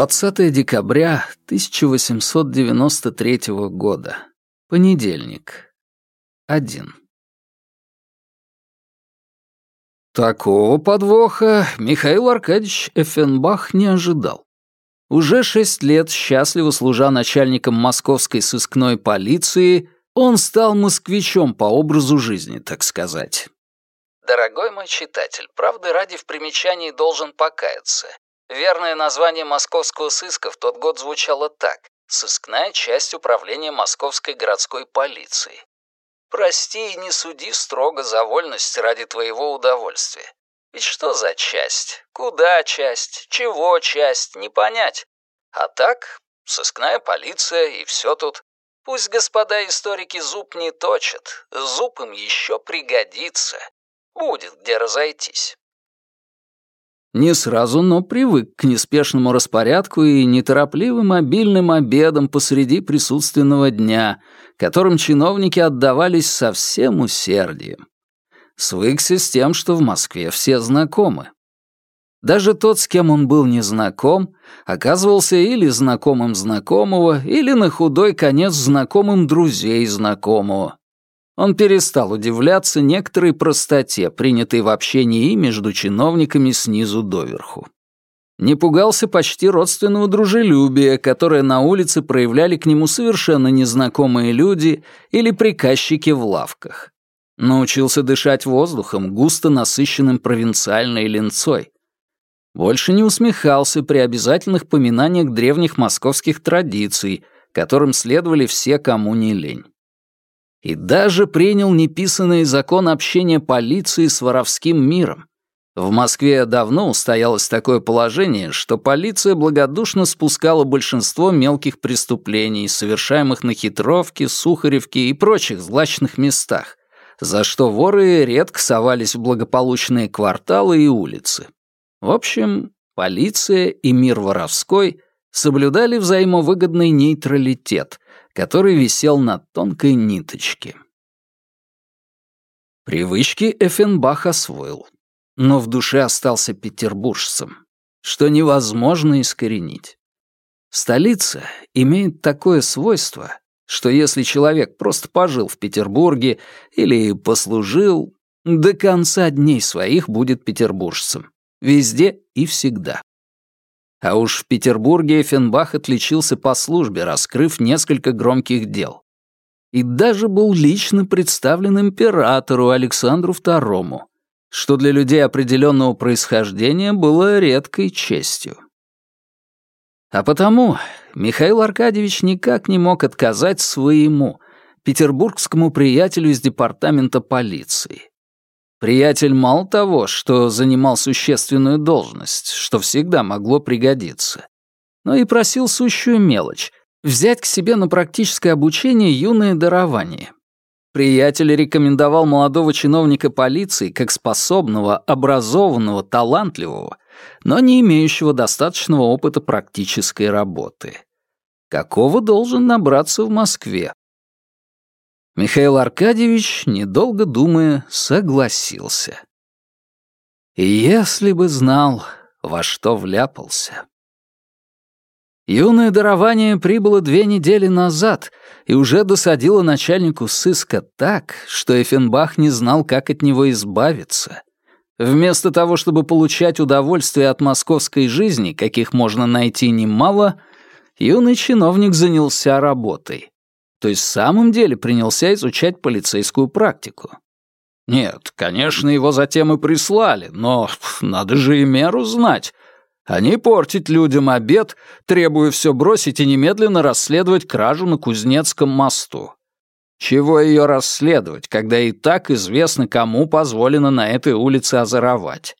20 декабря 1893 года. Понедельник. 1. Такого подвоха Михаил Аркадьевич Эффенбах не ожидал. Уже шесть лет, счастливо служа начальником московской сыскной полиции, он стал москвичом по образу жизни, так сказать. Дорогой мой читатель, правда, ради в примечании должен покаяться. Верное название московского сыска в тот год звучало так «Сыскная часть управления московской городской полиции». Прости и не суди строго за вольность ради твоего удовольствия. Ведь что за часть? Куда часть? Чего часть? Не понять. А так, сыскная полиция и все тут. Пусть господа историки зуб не точат, зуб им еще пригодится. Будет где разойтись. Не сразу, но привык к неспешному распорядку и неторопливым обильным обедам посреди присутственного дня, которым чиновники отдавались со всем усердием. Свыкся с тем, что в Москве все знакомы. Даже тот, с кем он был незнаком, оказывался или знакомым знакомого, или на худой конец знакомым друзей знакомого. Он перестал удивляться некоторой простоте, принятой в общении и между чиновниками снизу доверху. Не пугался почти родственного дружелюбия, которое на улице проявляли к нему совершенно незнакомые люди или приказчики в лавках. Научился дышать воздухом, густо насыщенным провинциальной линцой. Больше не усмехался при обязательных поминаниях древних московских традиций, которым следовали все, кому не лень и даже принял неписанный закон общения полиции с воровским миром. В Москве давно устоялось такое положение, что полиция благодушно спускала большинство мелких преступлений, совершаемых на Хитровке, Сухаревке и прочих злачных местах, за что воры редко совались в благополучные кварталы и улицы. В общем, полиция и мир воровской соблюдали взаимовыгодный нейтралитет, который висел на тонкой ниточке. Привычки Эффенбах освоил, но в душе остался петербуржцем, что невозможно искоренить. Столица имеет такое свойство, что если человек просто пожил в Петербурге или послужил, до конца дней своих будет петербуржцем. Везде и всегда. А уж в Петербурге Эффенбах отличился по службе, раскрыв несколько громких дел. И даже был лично представлен императору Александру II, что для людей определенного происхождения было редкой честью. А потому Михаил Аркадьевич никак не мог отказать своему, петербургскому приятелю из департамента полиции. Приятель мало того, что занимал существенную должность, что всегда могло пригодиться, но и просил сущую мелочь — взять к себе на практическое обучение юное дарование. Приятель рекомендовал молодого чиновника полиции как способного, образованного, талантливого, но не имеющего достаточного опыта практической работы. Какого должен набраться в Москве? Михаил Аркадьевич, недолго думая, согласился. Если бы знал, во что вляпался. Юное дарование прибыло две недели назад и уже досадило начальнику сыска так, что Эффенбах не знал, как от него избавиться. Вместо того, чтобы получать удовольствие от московской жизни, каких можно найти немало, юный чиновник занялся работой то есть в самом деле принялся изучать полицейскую практику. Нет, конечно, его затем и прислали, но надо же и меру знать. Они портить людям обед, требуя все бросить и немедленно расследовать кражу на Кузнецком мосту. Чего ее расследовать, когда и так известно, кому позволено на этой улице озоровать?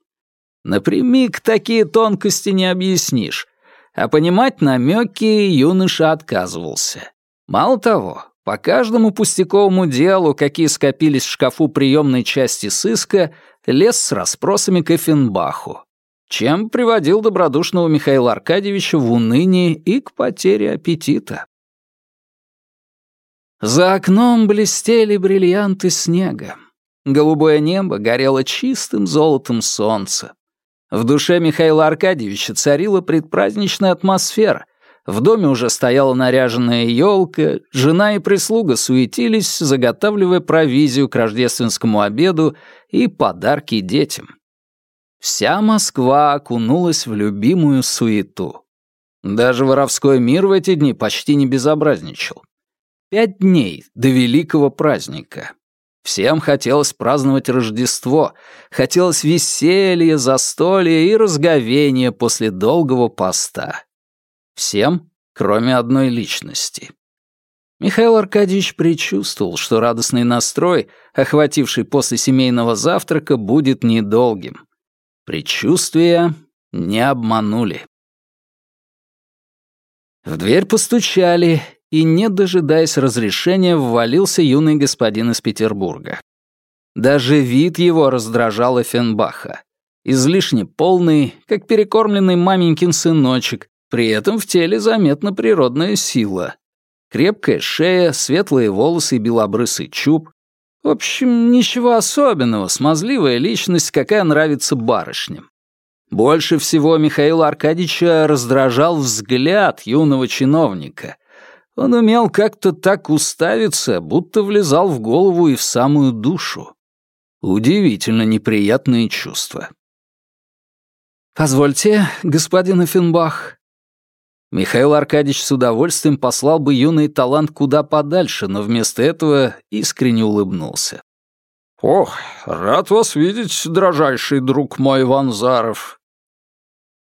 Напрямик такие тонкости не объяснишь, а понимать намеки юноша отказывался. Мало того, по каждому пустяковому делу, какие скопились в шкафу приемной части сыска, лез с расспросами к Эффенбаху, чем приводил добродушного Михаила Аркадьевича в уныние и к потере аппетита. За окном блестели бриллианты снега. Голубое небо горело чистым золотом солнца. В душе Михаила Аркадьевича царила предпраздничная атмосфера. В доме уже стояла наряженная елка, жена и прислуга суетились, заготавливая провизию к рождественскому обеду и подарки детям. Вся Москва окунулась в любимую суету. Даже воровской мир в эти дни почти не безобразничал. Пять дней до великого праздника. Всем хотелось праздновать Рождество, хотелось веселья, застолья и разговения после долгого поста. Всем, кроме одной личности. Михаил Аркадьевич предчувствовал, что радостный настрой, охвативший после семейного завтрака, будет недолгим. Предчувствия не обманули. В дверь постучали, и, не дожидаясь разрешения, ввалился юный господин из Петербурга. Даже вид его раздражал Эфенбаха. Излишне полный, как перекормленный маменькин сыночек, при этом в теле заметна природная сила. Крепкая шея, светлые волосы и белобрысый чуб. В общем, ничего особенного, смазливая личность, какая нравится барышням. Больше всего Михаила Аркадьевича раздражал взгляд юного чиновника. Он умел как-то так уставиться, будто влезал в голову и в самую душу. Удивительно неприятные чувства. «Позвольте, господин Эффенбах». Михаил Аркадьевич с удовольствием послал бы юный талант куда подальше, но вместо этого искренне улыбнулся. «Ох, рад вас видеть, дрожайший друг мой Ванзаров.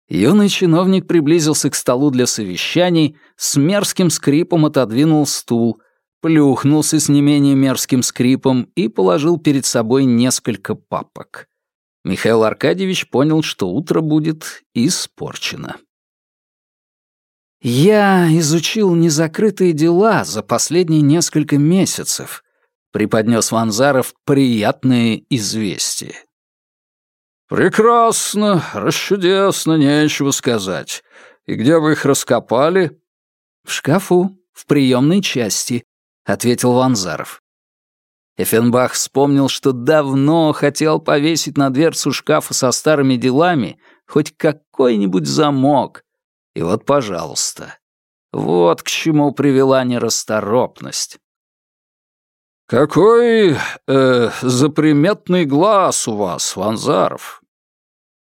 Юный чиновник приблизился к столу для совещаний, с мерзким скрипом отодвинул стул, плюхнулся с не менее мерзким скрипом и положил перед собой несколько папок. Михаил Аркадьевич понял, что утро будет испорчено. «Я изучил незакрытые дела за последние несколько месяцев», — преподнес Ванзаров приятное известие. «Прекрасно, расчудесно, нечего сказать. И где вы их раскопали?» «В шкафу, в приемной части», — ответил Ванзаров. Эффенбах вспомнил, что давно хотел повесить на дверцу шкафа со старыми делами хоть какой-нибудь замок. И вот, пожалуйста, вот к чему привела нерасторопность. «Какой э, заприметный глаз у вас, Ванзаров!»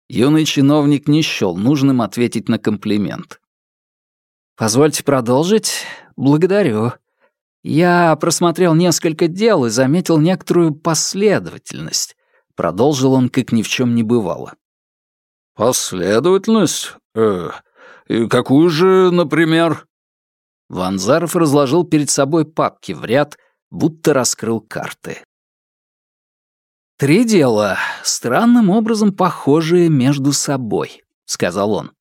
Юный чиновник не счел нужным ответить на комплимент. «Позвольте продолжить? Благодарю. Я просмотрел несколько дел и заметил некоторую последовательность», — продолжил он, как ни в чем не бывало. «Последовательность? Э, какую же, например?» Ванзаров разложил перед собой папки в ряд — будто раскрыл карты. «Три дела, странным образом похожие между собой», — сказал он.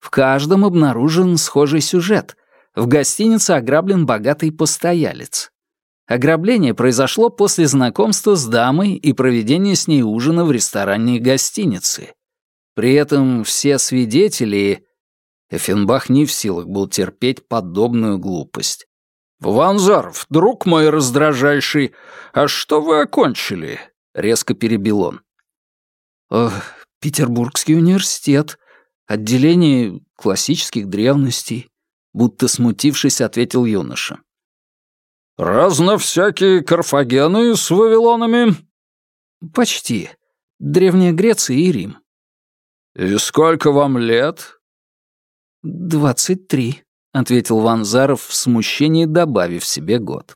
«В каждом обнаружен схожий сюжет. В гостинице ограблен богатый постоялец. Ограбление произошло после знакомства с дамой и проведения с ней ужина в ресторане гостиницы. При этом все свидетели... Эффенбах не в силах был терпеть подобную глупость. «Ванзаров, друг мой раздражайший, а что вы окончили?» — резко перебил он. «Э, «Петербургский университет, отделение классических древностей», — будто смутившись, ответил юноша. «Разно всякие карфагены с вавилонами?» «Почти. Древняя Греция и Рим». «И сколько вам лет?» «Двадцать три» ответил Ванзаров в смущении, добавив себе год.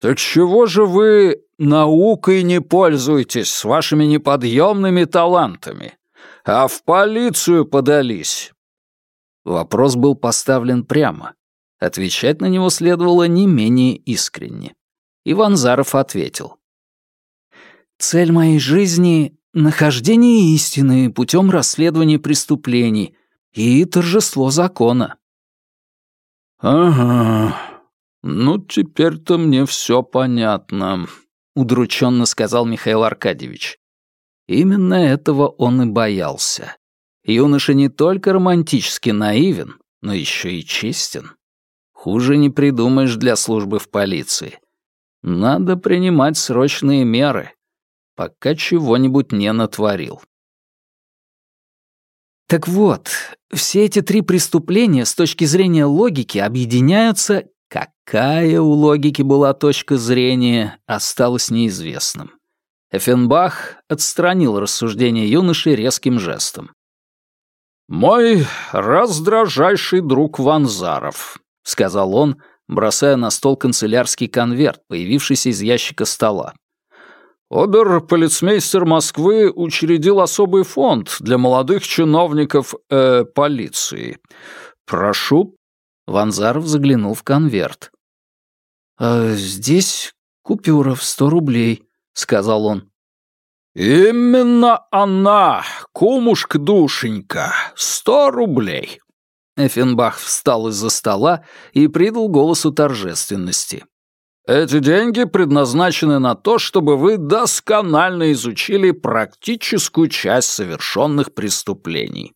«Так чего же вы наукой не пользуетесь с вашими неподъемными талантами, а в полицию подались?» Вопрос был поставлен прямо. Отвечать на него следовало не менее искренне. Иван Заров ответил. «Цель моей жизни — нахождение истины путем расследования преступлений и торжество закона. «Ага, ну теперь-то мне все понятно», — удрученно сказал Михаил Аркадьевич. Именно этого он и боялся. Юноша не только романтически наивен, но еще и честен. Хуже не придумаешь для службы в полиции. Надо принимать срочные меры, пока чего-нибудь не натворил. Так вот, все эти три преступления с точки зрения логики объединяются... Какая у логики была точка зрения, осталось неизвестным. Эффенбах отстранил рассуждение юноши резким жестом. «Мой раздражайший друг Ванзаров», — сказал он, бросая на стол канцелярский конверт, появившийся из ящика стола. Обер-полицмейстер Москвы учредил особый фонд для молодых чиновников э, полиции. Прошу. Ванзаров заглянул в конверт. «А здесь купюра в сто рублей», — сказал он. «Именно она, кумушка-душенька, сто рублей». Эффенбах встал из-за стола и придал голосу торжественности. Эти деньги предназначены на то, чтобы вы досконально изучили практическую часть совершенных преступлений.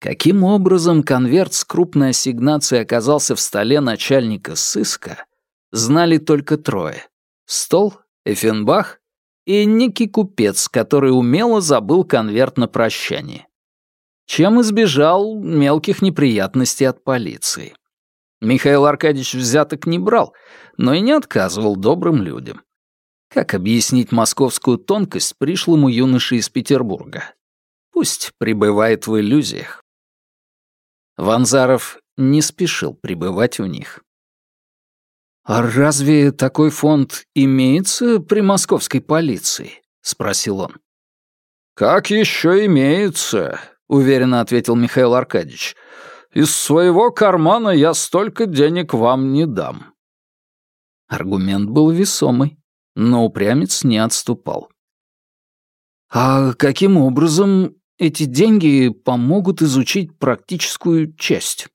Каким образом конверт с крупной ассигнацией оказался в столе начальника сыска, знали только трое. Стол, Эффенбах и некий купец, который умело забыл конверт на прощание. Чем избежал мелких неприятностей от полиции. Михаил Аркадьевич взяток не брал, но и не отказывал добрым людям. Как объяснить московскую тонкость пришлому юноше из Петербурга? Пусть пребывает в иллюзиях. Ванзаров не спешил пребывать в них. «А разве такой фонд имеется при московской полиции?» — спросил он. «Как еще имеется?» — уверенно ответил Михаил Аркадьевич. Из своего кармана я столько денег вам не дам». Аргумент был весомый, но упрямец не отступал. «А каким образом эти деньги помогут изучить практическую часть?»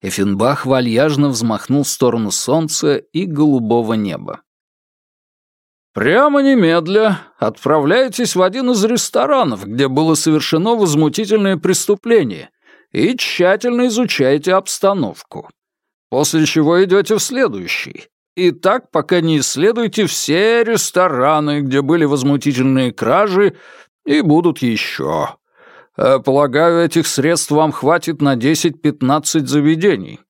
Эффенбах вальяжно взмахнул в сторону солнца и голубого неба. «Прямо немедля отправляйтесь в один из ресторанов, где было совершено возмутительное преступление, и тщательно изучаете обстановку. После чего идете в следующий. И так, пока не исследуете все рестораны, где были возмутительные кражи, и будут еще. Э, полагаю, этих средств вам хватит на 10-15 заведений.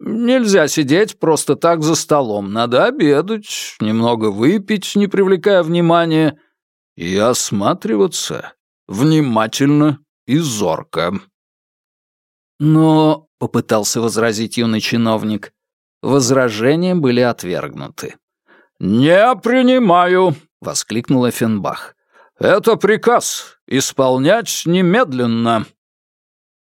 Нельзя сидеть просто так за столом. Надо обедать, немного выпить, не привлекая внимания, и осматриваться внимательно и зорко. «Но...» — попытался возразить юный чиновник. Возражения были отвергнуты. «Не принимаю!» — воскликнул Эффенбах. «Это приказ. Исполнять немедленно!»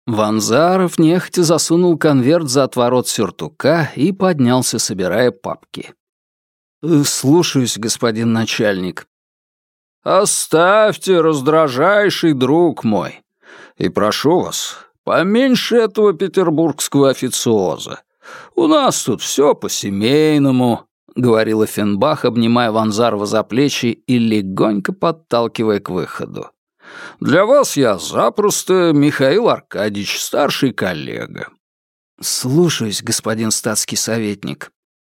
Ванзаров нехотя засунул конверт за отворот сюртука и поднялся, собирая папки. «Э, «Слушаюсь, господин начальник». «Оставьте, раздражайший друг мой, и прошу вас, Поменьше этого петербургского официоза. У нас тут все по-семейному», — говорил Эффенбах, обнимая Ванзарова за плечи и легонько подталкивая к выходу. «Для вас я запросто Михаил Аркадьевич, старший коллега». «Слушаюсь, господин статский советник».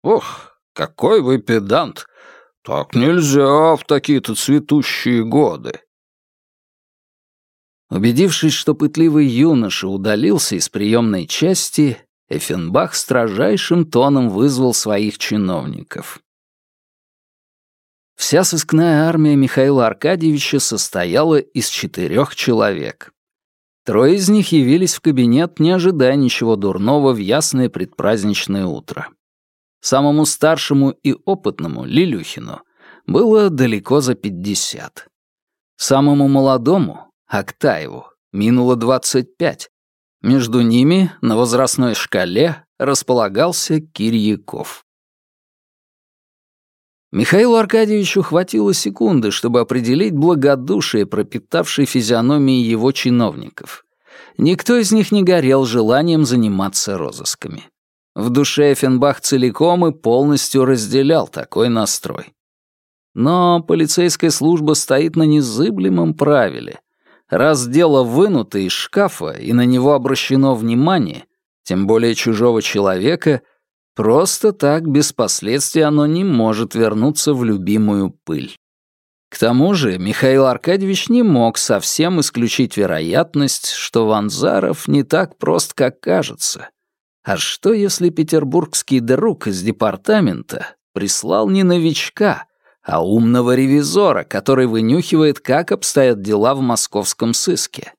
«Ох, какой вы педант! Так нельзя в такие-то цветущие годы. Убедившись, что пытливый юноша удалился из приемной части, Эффенбах строжайшим тоном вызвал своих чиновников. Вся сыскная армия Михаила Аркадьевича состояла из четырех человек. Трое из них явились в кабинет, не ожидая ничего дурного в ясное предпраздничное утро. Самому старшему и опытному, Лилюхину, было далеко за пятьдесят. Самому молодому, Актаеву, минуло 25. Между ними на возрастной шкале располагался Кирьяков. Михаилу Аркадьевичу хватило секунды, чтобы определить благодушие, пропитавшей физиономии его чиновников. Никто из них не горел желанием заниматься розысками. В душе Эффенбах целиком и полностью разделял такой настрой. Но полицейская служба стоит на незыблемом правиле. Раз дело вынуто из шкафа и на него обращено внимание, тем более чужого человека, просто так без последствий оно не может вернуться в любимую пыль. К тому же Михаил Аркадьевич не мог совсем исключить вероятность, что Ванзаров не так прост, как кажется. А что, если петербургский друг из департамента прислал не новичка, а умного ревизора, который вынюхивает, как обстоят дела в московском сыске?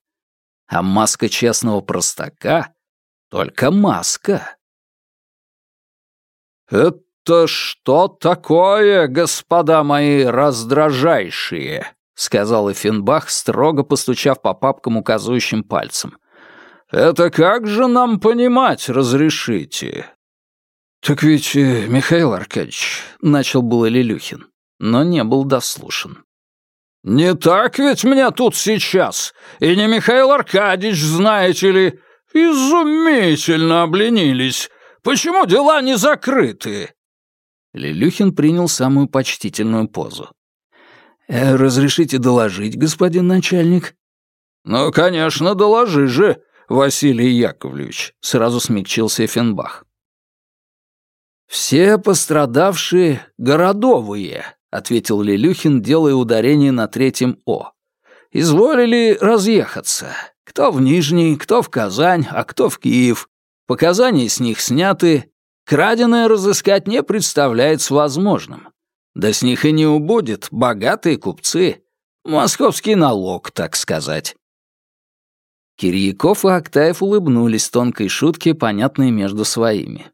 А маска честного простака — только маска. «Это «Это что такое, господа мои раздражайшие?» — сказал Эфенбах, строго постучав по папкам указывающим пальцем. «Это как же нам понимать разрешите?» «Так ведь, э, Михаил Аркадьевич», — начал было Лилюхин, но не был дослушан. «Не так ведь мне тут сейчас, и не Михаил Аркадьевич, знаете ли, изумительно обленились. Почему дела не закрыты?» Лилюхин принял самую почтительную позу. «Э, «Разрешите доложить, господин начальник?» «Ну, конечно, доложи же, Василий Яковлевич», — сразу смягчился Эфенбах. «Все пострадавшие городовые», — ответил Лилюхин, делая ударение на третьем «о». «Изволили разъехаться. Кто в Нижний, кто в Казань, а кто в Киев. Показания с них сняты, Краденое разыскать не представляется возможным. Да с них и не убудет богатые купцы. Московский налог, так сказать. Кирьяков и Актаев улыбнулись тонкой шутке, понятной между своими.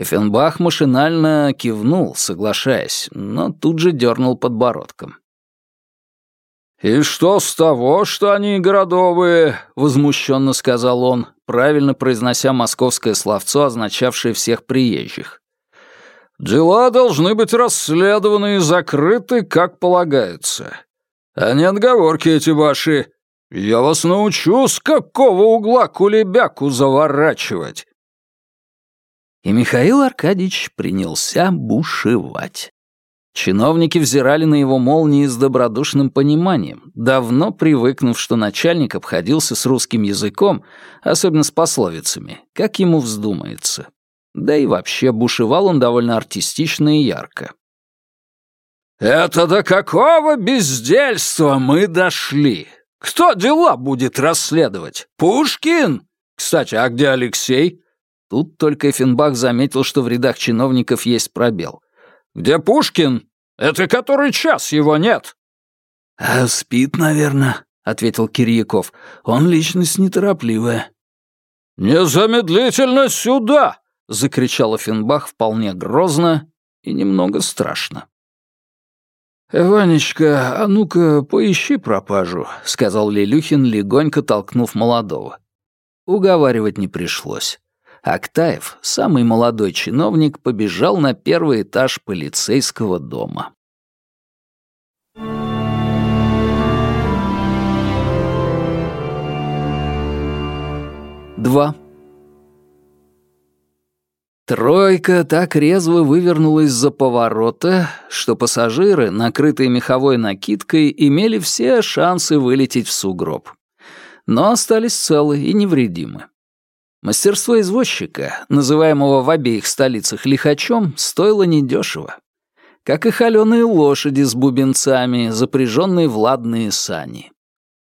Эфенбах машинально кивнул, соглашаясь, но тут же дернул подбородком. «И что с того, что они городовые?» — возмущенно сказал он, правильно произнося московское словцо, означавшее всех приезжих. «Дела должны быть расследованы и закрыты, как полагается. А не отговорки эти ваши. Я вас научу, с какого угла кулебяку заворачивать». И Михаил Аркадьевич принялся бушевать. Чиновники взирали на его молнии с добродушным пониманием, давно привыкнув, что начальник обходился с русским языком, особенно с пословицами, как ему вздумается. Да и вообще бушевал он довольно артистично и ярко. «Это до какого бездельства мы дошли? Кто дела будет расследовать? Пушкин? Кстати, а где Алексей?» Тут только Эфенбах заметил, что в рядах чиновников есть пробел — «Где Пушкин? Это который час его нет?» «А спит, наверное», — ответил Кирьяков. «Он личность неторопливая». «Незамедлительно сюда!» — закричал Финбах вполне грозно и немного страшно. «Ванечка, а ну-ка поищи пропажу», — сказал Лилюхин, легонько толкнув молодого. Уговаривать не пришлось. Актаев, самый молодой чиновник, побежал на первый этаж полицейского дома. Два. Тройка так резво вывернулась за поворота, что пассажиры, накрытые меховой накидкой, имели все шансы вылететь в сугроб. Но остались целы и невредимы. Мастерство извозчика, называемого в обеих столицах лихачом, стоило недешево. Как и холеные лошади с бубенцами, запряженные в ладные сани.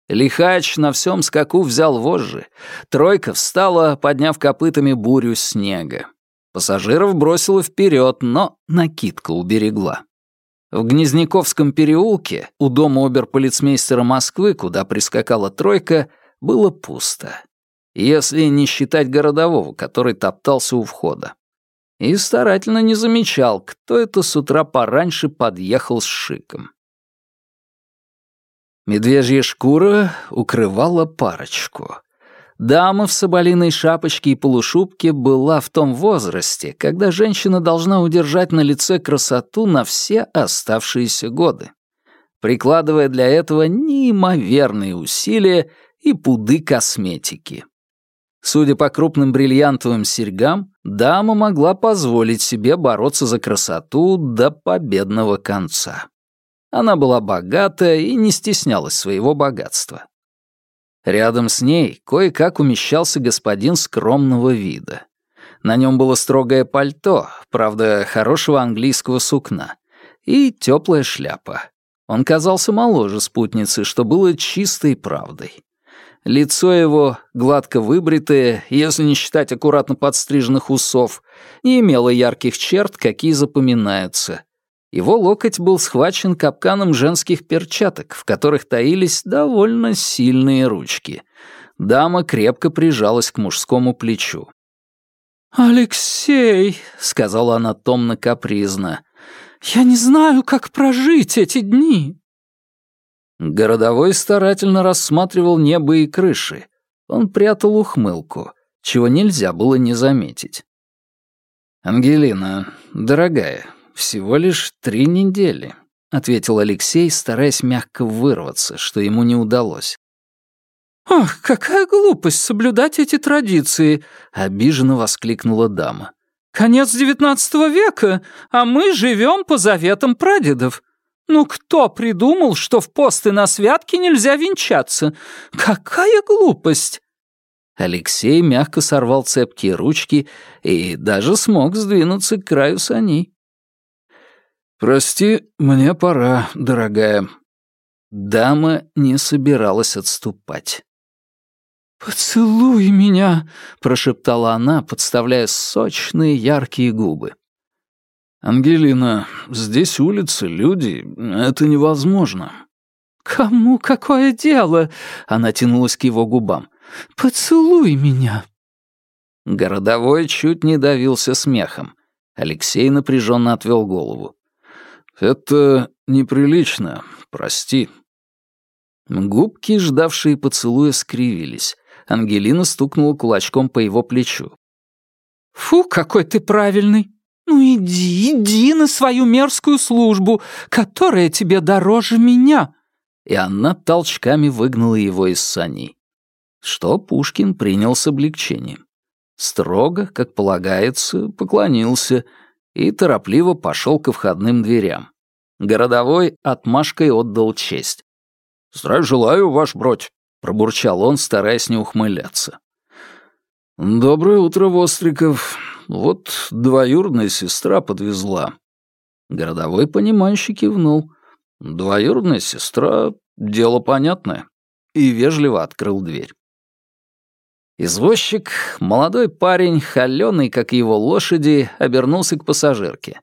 Лихач на всем скаку взял вожжи. Тройка встала, подняв копытами бурю снега. Пассажиров бросила вперед, но накидка уберегла. В Гнезняковском переулке, у дома оберполицмейстера Москвы, куда прискакала тройка, было пусто если не считать городового, который топтался у входа. И старательно не замечал, кто это с утра пораньше подъехал с шиком. Медвежья шкура укрывала парочку. Дама в соболиной шапочке и полушубке была в том возрасте, когда женщина должна удержать на лице красоту на все оставшиеся годы, прикладывая для этого неимоверные усилия и пуды косметики. Судя по крупным бриллиантовым серьгам, дама могла позволить себе бороться за красоту до победного конца. Она была богата и не стеснялась своего богатства. Рядом с ней кое-как умещался господин скромного вида. На нем было строгое пальто, правда, хорошего английского сукна, и теплая шляпа. Он казался моложе спутницы, что было чистой правдой. Лицо его, гладко выбритое, если не считать аккуратно подстриженных усов, не имело ярких черт, какие запоминаются. Его локоть был схвачен капканом женских перчаток, в которых таились довольно сильные ручки. Дама крепко прижалась к мужскому плечу. «Алексей», — сказала она томно-капризно, — «я не знаю, как прожить эти дни». Городовой старательно рассматривал небо и крыши. Он прятал ухмылку, чего нельзя было не заметить. «Ангелина, дорогая, всего лишь три недели», — ответил Алексей, стараясь мягко вырваться, что ему не удалось. «Ах, какая глупость соблюдать эти традиции!» — обиженно воскликнула дама. «Конец девятнадцатого века, а мы живем по заветам прадедов. Ну кто придумал, что в посты на святки нельзя венчаться? Какая глупость!» Алексей мягко сорвал цепкие ручки и даже смог сдвинуться к краю саней. «Прости, мне пора, дорогая». Дама не собиралась отступать. «Поцелуй меня!» — прошептала она, подставляя сочные яркие губы. «Ангелина, здесь улицы, люди. Это невозможно». «Кому какое дело?» — она тянулась к его губам. «Поцелуй меня». Городовой чуть не давился смехом. Алексей напряженно отвел голову. «Это неприлично. Прости». Губки, ждавшие поцелуя, скривились. Ангелина стукнула кулачком по его плечу. «Фу, какой ты правильный! Ну иди, иди на свою мерзкую службу, которая тебе дороже меня!» И она толчками выгнала его из саней. Что Пушкин принял с облегчением. Строго, как полагается, поклонился и торопливо пошел ко входным дверям. Городовой отмашкой отдал честь. «Здравия желаю, ваш бродь!» — пробурчал он, стараясь не ухмыляться. «Доброе утро, Востриков. Вот двоюродная сестра подвезла». Городовой, понимающе кивнул. Двоюродная сестра — дело понятное. И вежливо открыл дверь. Извозчик, молодой парень, холёный, как его лошади, обернулся к пассажирке.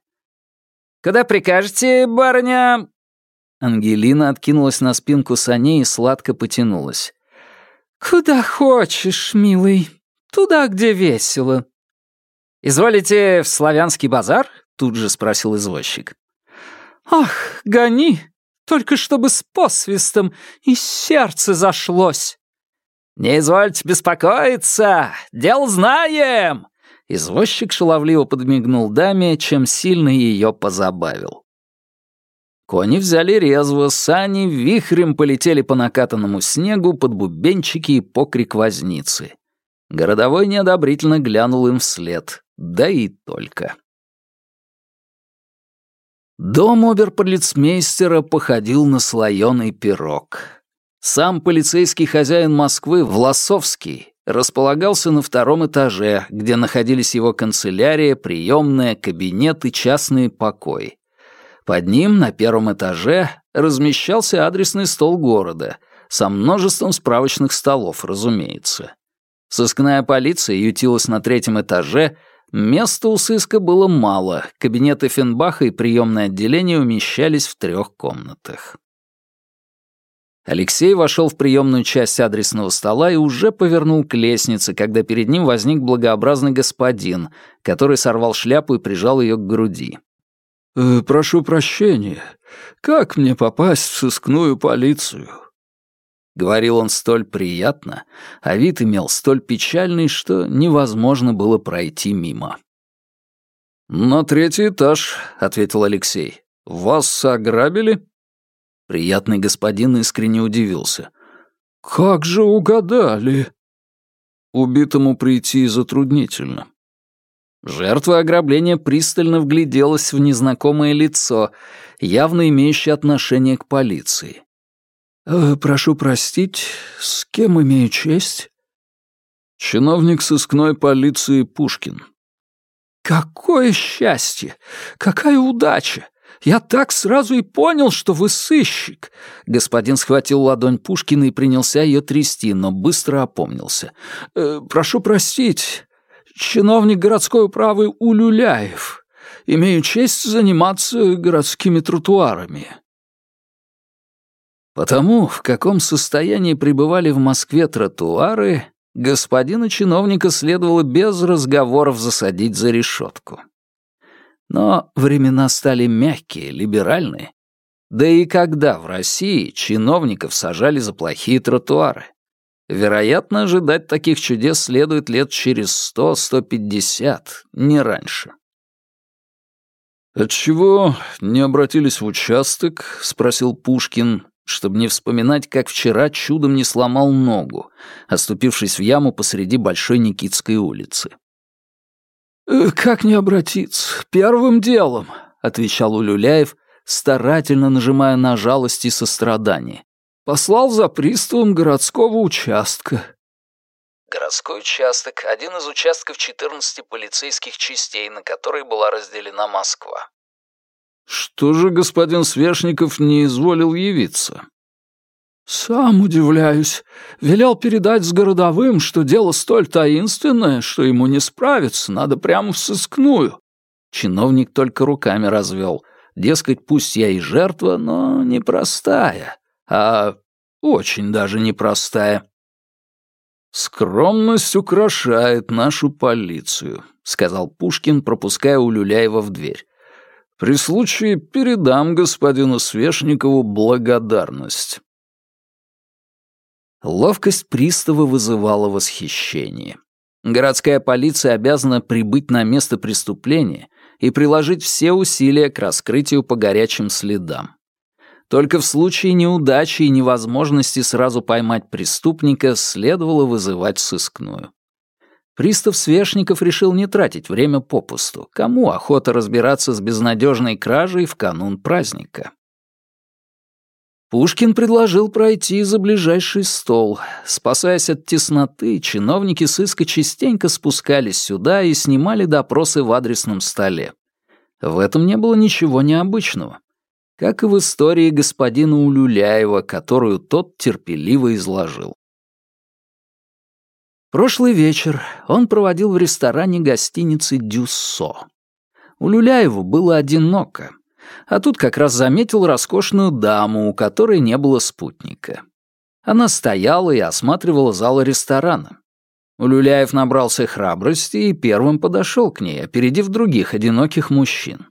«Куда прикажете, барыня?» Ангелина откинулась на спинку саней и сладко потянулась. «Куда хочешь, милый. Туда, где весело». «Изволите в славянский базар?» — тут же спросил извозчик. «Ах, гони! Только чтобы с посвистом и сердце зашлось!» «Не извольте беспокоиться! Дел знаем!» Извозчик шаловливо подмигнул даме, чем сильно ее позабавил. Кони взяли резво, сани вихрем полетели по накатанному снегу под бубенчики и покрик возницы. Городовой неодобрительно глянул им вслед, да и только. Дом оберполицмейстера походил на слоеный пирог. Сам полицейский хозяин Москвы, Власовский, располагался на втором этаже, где находились его канцелярия, приемная, кабинет и частные покои. Под ним, на первом этаже, размещался адресный стол города, со множеством справочных столов, разумеется. Сыскная полиция ютилась на третьем этаже, места у сыска было мало, кабинеты Финбаха и приемное отделение умещались в трех комнатах. Алексей вошел в приемную часть адресного стола и уже повернул к лестнице, когда перед ним возник благообразный господин, который сорвал шляпу и прижал ее к груди. «Э, «Прошу прощения. Как мне попасть в сыскную полицию?» Говорил он столь приятно, а вид имел столь печальный, что невозможно было пройти мимо. «На третий этаж», — ответил Алексей. «Вас ограбили?» Приятный господин искренне удивился. «Как же угадали?» Убитому прийти затруднительно. Жертва ограбления пристально вгляделась в незнакомое лицо, явно имеющее отношение к полиции. «Э, «Прошу простить, с кем имею честь?» «Чиновник сыскной полиции Пушкин». «Какое счастье! Какая удача! Я так сразу и понял, что вы сыщик!» Господин схватил ладонь Пушкина и принялся ее трясти, но быстро опомнился. «Э, «Прошу простить, чиновник городской управы Улюляев. Имею честь заниматься городскими тротуарами». Потому, в каком состоянии пребывали в Москве тротуары, господина чиновника следовало без разговоров засадить за решетку. Но времена стали мягкие, либеральные. Да и когда в России чиновников сажали за плохие тротуары? Вероятно, ожидать таких чудес следует лет через сто-сто пятьдесят, не раньше. «Отчего не обратились в участок?» — спросил Пушкин, чтобы не вспоминать, как вчера чудом не сломал ногу, оступившись в яму посреди Большой Никитской улицы. Э, «Как не обратиться? Первым делом», — отвечал Улюляев, старательно нажимая на жалость и сострадание. «Послал за приставом городского участка». Городской участок — один из участков 14 полицейских частей, на которые была разделена Москва. «Что же господин Свешников не изволил явиться?» «Сам удивляюсь. Велел передать с городовым, что дело столь таинственное, что ему не справиться, надо прямо в сыскную». Чиновник только руками развел. Дескать, пусть я и жертва, но непростая, а очень даже непростая. «Скромность украшает нашу полицию», — сказал Пушкин, пропуская Улюляева в дверь. «При случае передам господину Свешникову благодарность». Ловкость пристава вызывала восхищение. Городская полиция обязана прибыть на место преступления и приложить все усилия к раскрытию по горячим следам. Только в случае неудачи и невозможности сразу поймать преступника следовало вызывать сыскную. Пристав Свешников решил не тратить время попусту. Кому охота разбираться с безнадежной кражей в канун праздника? Пушкин предложил пройти за ближайший стол. Спасаясь от тесноты, чиновники сыска частенько спускались сюда и снимали допросы в адресном столе. В этом не было ничего необычного. Как и в истории господина Улюляева, которую тот терпеливо изложил. Прошлый вечер он проводил в ресторане гостиницы «Дюссо». Улюляеву было одиноко а тут как раз заметил роскошную даму, у которой не было спутника. Она стояла и осматривала зал ресторана. Улюляев набрался храбрости и первым подошел к ней, опередив других одиноких мужчин.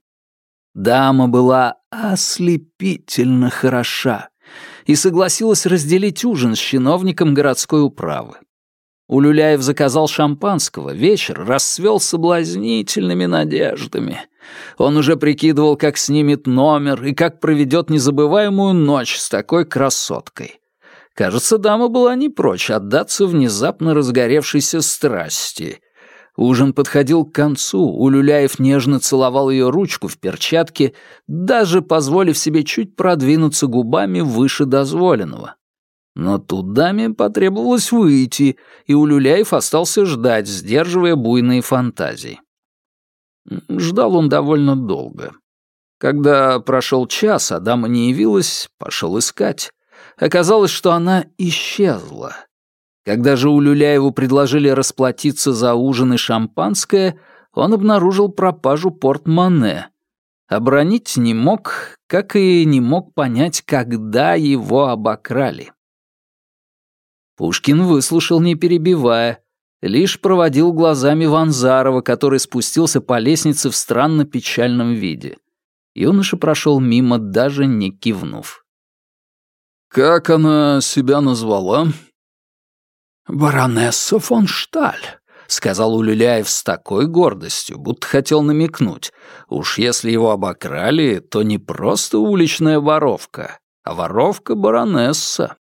Дама была ослепительно хороша и согласилась разделить ужин с чиновником городской управы. Улюляев заказал шампанского, вечер расцвел соблазнительными надеждами. Он уже прикидывал, как снимет номер и как проведет незабываемую ночь с такой красоткой. Кажется, дама была не прочь отдаться внезапно разгоревшейся страсти. Ужин подходил к концу, Улюляев нежно целовал ее ручку в перчатке, даже позволив себе чуть продвинуться губами выше дозволенного. Но тут даме потребовалось выйти, и Улюляев остался ждать, сдерживая буйные фантазии. Ждал он довольно долго. Когда прошел час, а дама не явилась, пошел искать. Оказалось, что она исчезла. Когда же Улюляеву предложили расплатиться за ужин и шампанское, он обнаружил пропажу портмоне. Обронить не мог, как и не мог понять, когда его обокрали. Пушкин выслушал, не перебивая, лишь проводил глазами Ванзарова, который спустился по лестнице в странно печальном виде. Юноша прошел мимо, даже не кивнув. «Как она себя назвала?» «Баронесса фон Шталь», — сказал Улюляев с такой гордостью, будто хотел намекнуть. Уж если его обокрали, то не просто уличная воровка, а воровка-баронесса.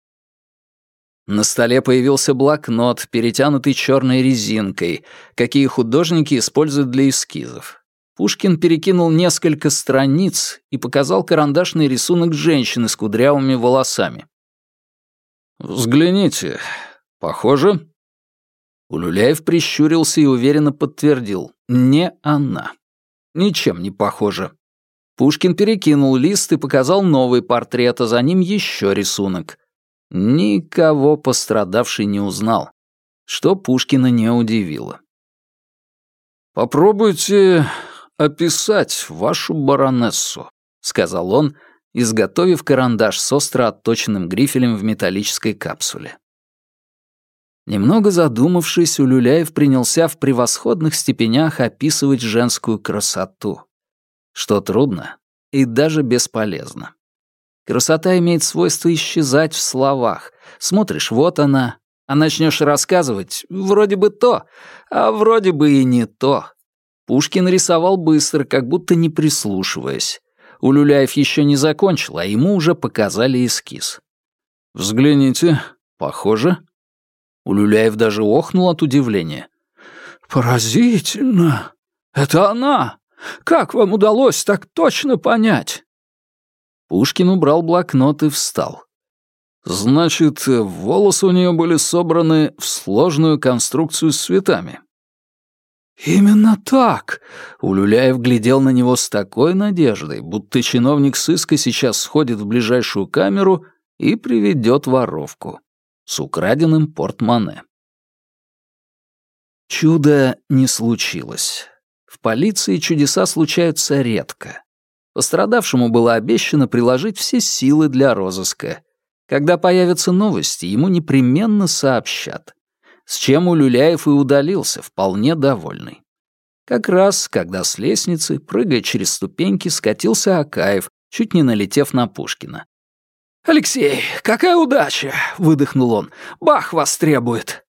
На столе появился блокнот, перетянутый черной резинкой, какие художники используют для эскизов. Пушкин перекинул несколько страниц и показал карандашный рисунок женщины с кудрявыми волосами. «Взгляните. Похоже?» Улюляев прищурился и уверенно подтвердил. «Не она. Ничем не похоже». Пушкин перекинул лист и показал новый портрет, а за ним еще рисунок. Никого пострадавший не узнал, что Пушкина не удивило. «Попробуйте описать вашу баронессу», — сказал он, изготовив карандаш с остро отточенным грифелем в металлической капсуле. Немного задумавшись, Улюляев принялся в превосходных степенях описывать женскую красоту. Что трудно и даже бесполезно. Красота имеет свойство исчезать в словах. Смотришь, вот она, а начнешь рассказывать, вроде бы то, а вроде бы и не то. Пушкин рисовал быстро, как будто не прислушиваясь. Улюляев еще не закончил, а ему уже показали эскиз. «Взгляните, похоже». Улюляев даже охнул от удивления. «Поразительно! Это она! Как вам удалось так точно понять?» Пушкин убрал блокнот и встал. «Значит, волосы у нее были собраны в сложную конструкцию с цветами». «Именно так!» Улюляев глядел на него с такой надеждой, будто чиновник сыска сейчас сходит в ближайшую камеру и приведет воровку с украденным портмоне. Чудо не случилось. В полиции чудеса случаются редко. Пострадавшему было обещано приложить все силы для розыска. Когда появятся новости, ему непременно сообщат. С чем Улюляев и удалился, вполне довольный. Как раз, когда с лестницы, прыгая через ступеньки, скатился Акаев, чуть не налетев на Пушкина. «Алексей, какая удача!» — выдохнул он. «Бах вас требует!»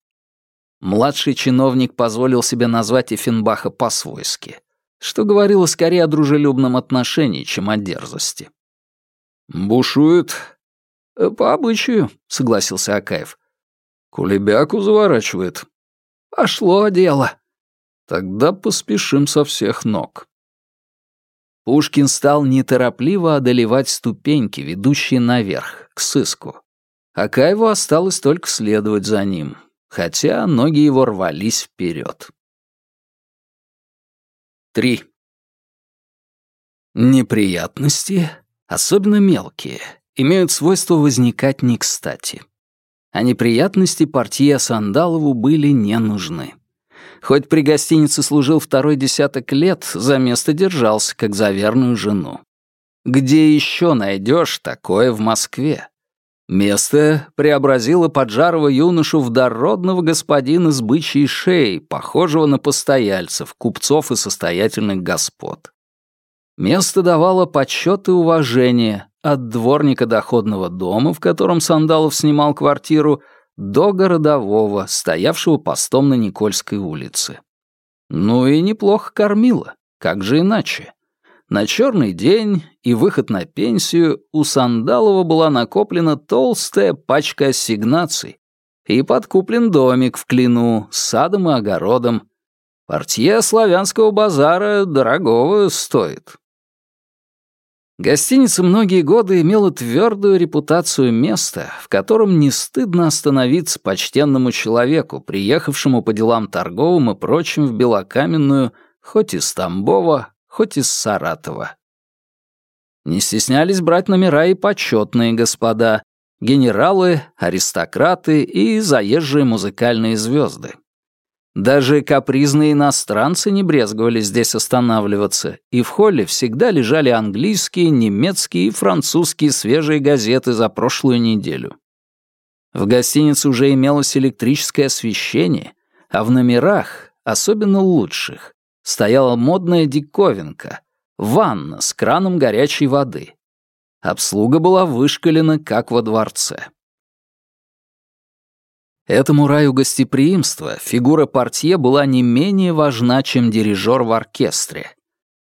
Младший чиновник позволил себе назвать Эфенбаха по-свойски, что говорило скорее о дружелюбном отношении, чем о дерзости. «Бушует?» «Э, «По обычаю», — согласился Акаев. «Кулебяку заворачивает». «Пошло дело». «Тогда поспешим со всех ног». Пушкин стал неторопливо одолевать ступеньки, ведущие наверх, к сыску. А Каеву осталось только следовать за ним, хотя ноги его рвались вперед. 3. Неприятности, особенно мелкие, имеют свойство возникать не кстати. А неприятности партия Сандалову были не нужны. Хоть при гостинице служил второй десяток лет, за место держался, как за верную жену. Где еще найдешь такое в Москве? Место преобразило поджарого юношу в дородного господина с бычьей шеей, похожего на постояльцев, купцов и состоятельных господ. Место давало почет и уважение от дворника доходного дома, в котором Сандалов снимал квартиру, до городового, стоявшего постом на Никольской улице. Ну и неплохо кормила, как же иначе. На черный день и выход на пенсию у Сандалова была накоплена толстая пачка ассигнаций и подкуплен домик в Клину с садом и огородом. Портье славянского базара дорогого стоит. Гостиница многие годы имела твердую репутацию места, в котором не стыдно остановиться почтенному человеку, приехавшему по делам торговым и прочим в Белокаменную, хоть из Тамбова, хоть из Саратова. Не стеснялись брать номера и почетные господа, генералы, аристократы и заезжие музыкальные звезды. Даже капризные иностранцы не брезговали здесь останавливаться, и в холле всегда лежали английские, немецкие и французские свежие газеты за прошлую неделю. В гостинице уже имелось электрическое освещение, а в номерах, особенно лучших, стояла модная диковинка — ванна с краном горячей воды. Обслуга была вышкалена, как во дворце. Этому раю гостеприимства фигура портье была не менее важна, чем дирижер в оркестре.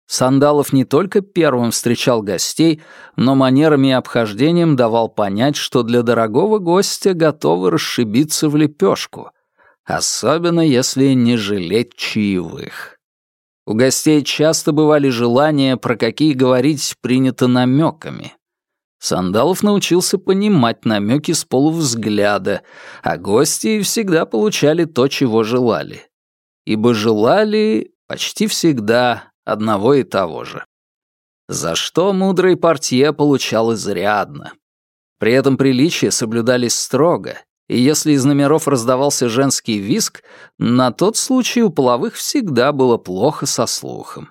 Сандалов не только первым встречал гостей, но манерами и обхождением давал понять, что для дорогого гостя готовы расшибиться в лепешку, особенно если не жалеть чаевых. У гостей часто бывали желания, про какие говорить принято намеками. Сандалов научился понимать намеки с полувзгляда, а гости всегда получали то, чего желали. Ибо желали почти всегда одного и того же. За что мудрый портье получал изрядно. При этом приличия соблюдались строго, и если из номеров раздавался женский виск, на тот случай у половых всегда было плохо со слухом.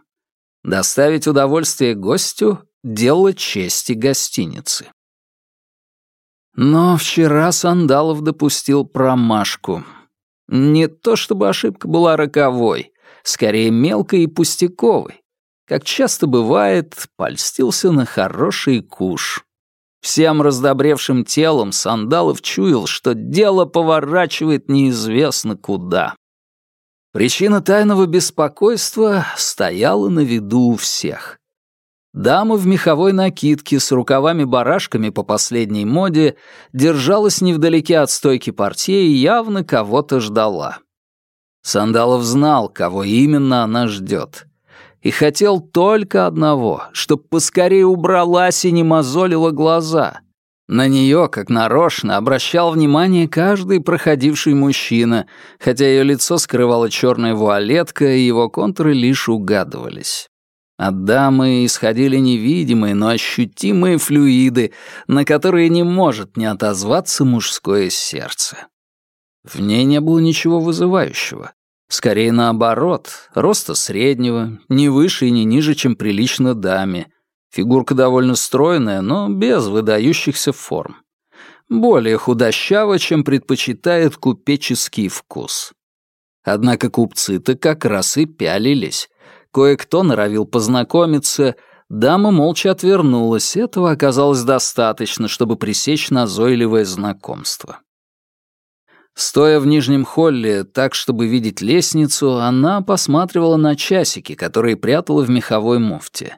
Доставить удовольствие гостю — дело чести гостиницы. Но вчера Сандалов допустил промашку. Не то чтобы ошибка была роковой, скорее мелкой и пустяковой. Как часто бывает, польстился на хороший куш. Всем раздобревшим телом Сандалов чуял, что дело поворачивает неизвестно куда. Причина тайного беспокойства стояла на виду у всех. Дама в меховой накидке с рукавами-барашками по последней моде держалась невдалеке от стойки портье и явно кого-то ждала. Сандалов знал, кого именно она ждет и хотел только одного, чтоб поскорее убралась и не мозолила глаза. На нее, как нарочно, обращал внимание каждый проходивший мужчина, хотя ее лицо скрывала черная вуалетка, и его контуры лишь угадывались. От дамы исходили невидимые, но ощутимые флюиды, на которые не может не отозваться мужское сердце. В ней не было ничего вызывающего. Скорее наоборот, роста среднего, не выше и не ниже, чем прилично даме. Фигурка довольно стройная, но без выдающихся форм. Более худощава, чем предпочитает купеческий вкус. Однако купцы-то как раз и пялились. Кое-кто норовил познакомиться, дама молча отвернулась, этого оказалось достаточно, чтобы пресечь назойливое знакомство. Стоя в нижнем холле так, чтобы видеть лестницу, она посматривала на часики, которые прятала в меховой муфте.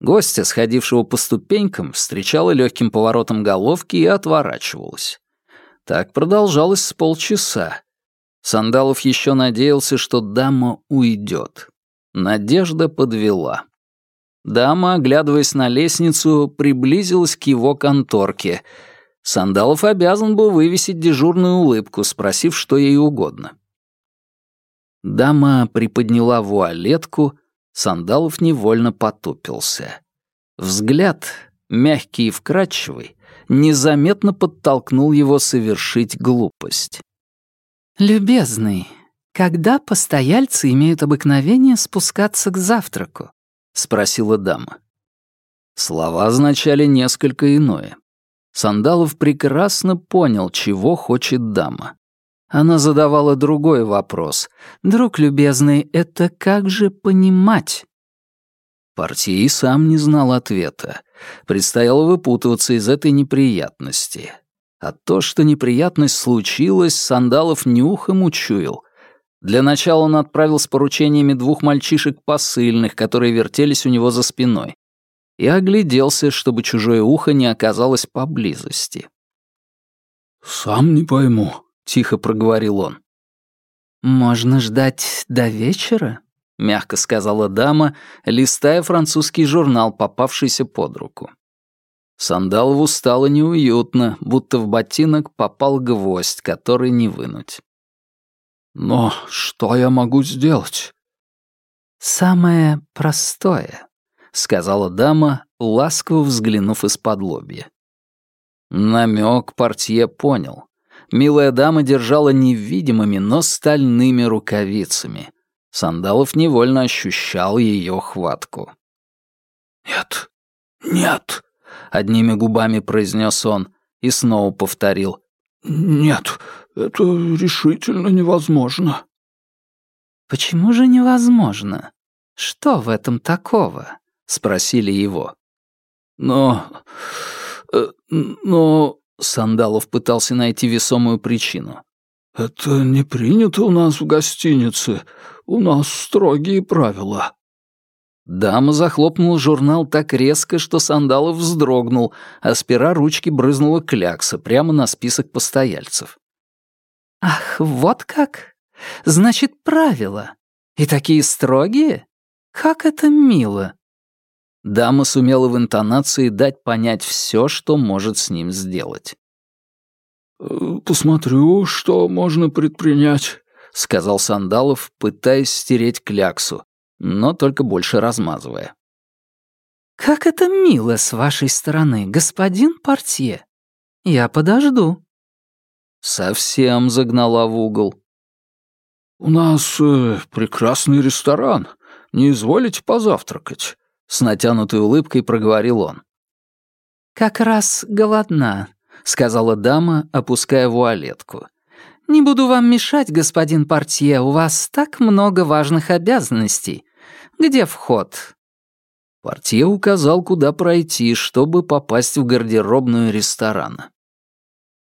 Гостя, сходившего по ступенькам, встречала легким поворотом головки и отворачивалась. Так продолжалось с полчаса. Сандалов еще надеялся, что дама уйдет. Надежда подвела. Дама, оглядываясь на лестницу, приблизилась к его конторке — Сандалов обязан был вывесить дежурную улыбку, спросив, что ей угодно. Дама приподняла вуалетку, Сандалов невольно потупился. Взгляд, мягкий и вкрадчивый, незаметно подтолкнул его совершить глупость. «Любезный, когда постояльцы имеют обыкновение спускаться к завтраку?» — спросила дама. Слова означали несколько иное. Сандалов прекрасно понял, чего хочет дама. Она задавала другой вопрос. «Друг любезный, это как же понимать?» Партий сам не знал ответа. Предстояло выпутываться из этой неприятности. А то, что неприятность случилась, Сандалов нюхом учуял. Для начала он отправил с поручениями двух мальчишек посыльных, которые вертелись у него за спиной и огляделся, чтобы чужое ухо не оказалось поблизости. «Сам не пойму», — тихо проговорил он. «Можно ждать до вечера?» — мягко сказала дама, листая французский журнал, попавшийся под руку. Сандалову стало неуютно, будто в ботинок попал гвоздь, который не вынуть. «Но что я могу сделать?» «Самое простое», — сказала дама, ласково взглянув из-под лобья. Намек портье понял. Милая дама держала невидимыми, но стальными рукавицами. Сандалов невольно ощущал ее хватку. «Нет, нет», — одними губами произнес он и снова повторил. «Нет, это решительно невозможно». «Почему же невозможно? Что в этом такого?» — спросили его. «Но... Э, но...» — Сандалов пытался найти весомую причину. «Это не принято у нас в гостинице. У нас строгие правила». Дама захлопнула журнал так резко, что Сандалов вздрогнул, а с пера ручки брызнула клякса прямо на список постояльцев. «Ах, вот как? Значит, правила. И такие строгие? Как это мило!» Дама сумела в интонации дать понять все, что может с ним сделать. «Э, «Посмотрю, что можно предпринять», — сказал Сандалов, пытаясь стереть кляксу, но только больше размазывая. «Как это мило с вашей стороны, господин портье. Я подожду». Совсем загнала в угол. «У нас э, прекрасный ресторан. Не изволите позавтракать?» С натянутой улыбкой проговорил он. «Как раз голодна», — сказала дама, опуская вуалетку. «Не буду вам мешать, господин портье, у вас так много важных обязанностей. Где вход?» Портье указал, куда пройти, чтобы попасть в гардеробную ресторана.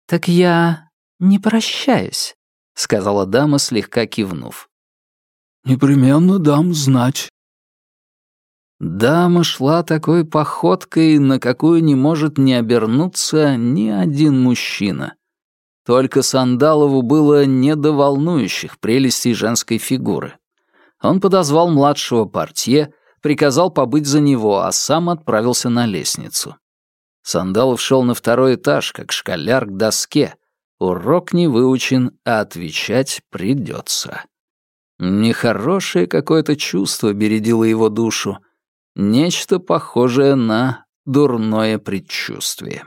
«Так я не прощаюсь», — сказала дама, слегка кивнув. «Непременно дам знать». Дама шла такой походкой, на какую не может не обернуться ни один мужчина. Только Сандалову было не до волнующих прелестей женской фигуры. Он подозвал младшего портье, приказал побыть за него, а сам отправился на лестницу. Сандалов шел на второй этаж, как школяр к доске. Урок не выучен, а отвечать придется. Нехорошее какое-то чувство бередило его душу. Нечто похожее на дурное предчувствие.